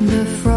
The